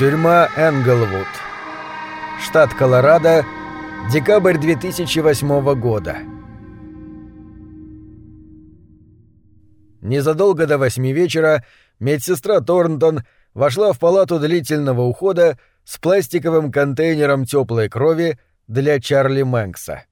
Тюрьма Энглвуд. Штат Колорадо. Декабрь 2008 года. Незадолго до восьми вечера медсестра Торнтон вошла в палату длительного ухода с пластиковым контейнером теплой крови для Чарли Мэнкса.